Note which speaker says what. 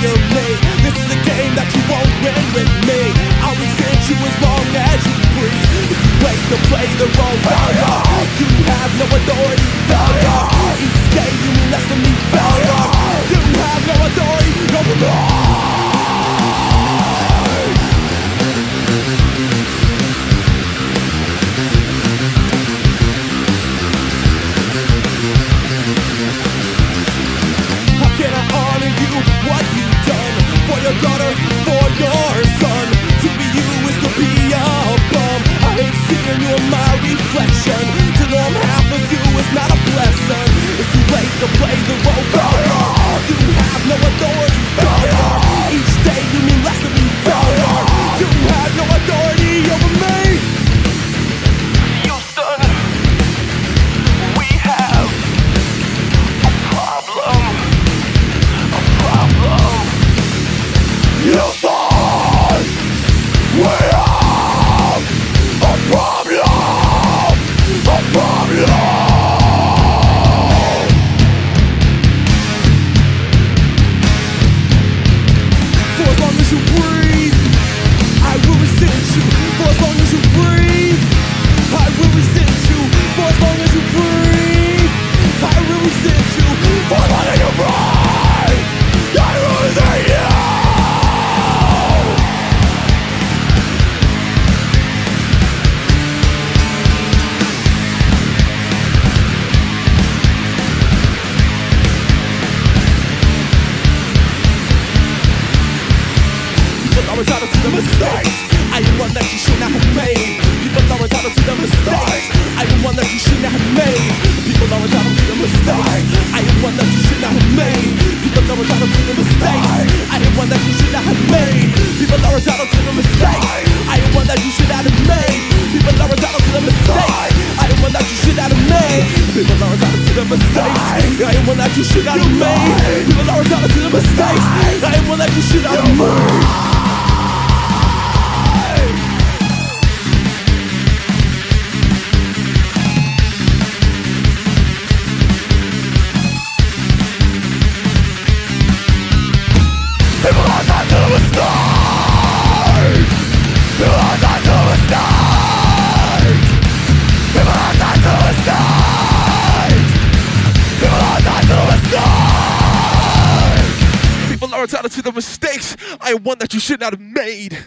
Speaker 1: kill me This is a game that you won't win with me. I'll resent you as long as you breathe If you wait to play the role, you have no authority,
Speaker 2: a problem.
Speaker 1: Are entitled to the mistakes. I am one that you should not have made. People are entitled to the mistakes. I am one that you should not have made. People are entitled to the mistakes. I am one that you should not have made. People are entitled to the mistakes. I am one that you should not have made. People are entitled to the mistakes. I am one that you should not have made. People are entitled to the mistakes. I am one that you should not have made. People are entitled to the mistakes. I am one that you should not have made. People are entitled to the mistakes. I am one that you should not have made.